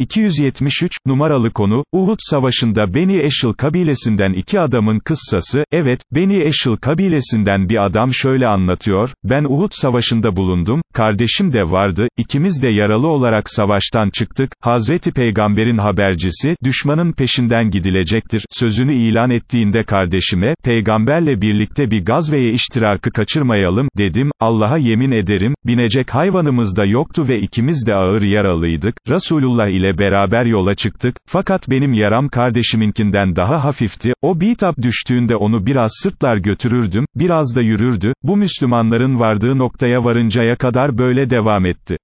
273, numaralı konu, Uhud Savaşı'nda Beni Eşil kabilesinden iki adamın kıssası, evet, Beni Eşil kabilesinden bir adam şöyle anlatıyor, ben Uhud Savaşı'nda bulundum, kardeşim de vardı, ikimiz de yaralı olarak savaştan çıktık, Hazreti Peygamber'in habercisi, düşmanın peşinden gidilecektir, sözünü ilan ettiğinde kardeşime, peygamberle birlikte bir gazveye iştirakı kaçırmayalım, dedim, Allah'a yemin ederim, binecek hayvanımız da yoktu ve ikimiz de ağır yaralıydık, Resulullah ile beraber yola çıktık, fakat benim yaram kardeşiminkinden daha hafifti, o bitap düştüğünde onu biraz sırtlar götürürdüm, biraz da yürürdü, bu Müslümanların vardığı noktaya varıncaya kadar böyle devam etti.